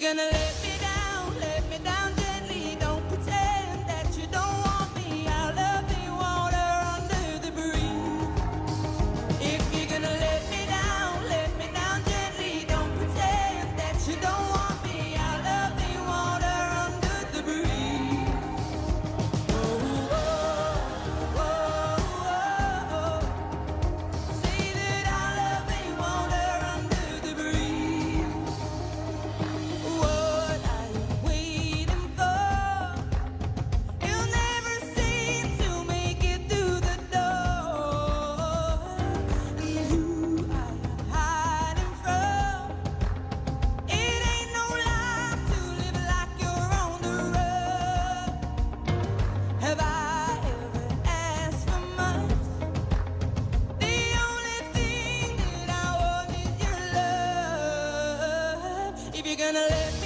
gonna let gonna let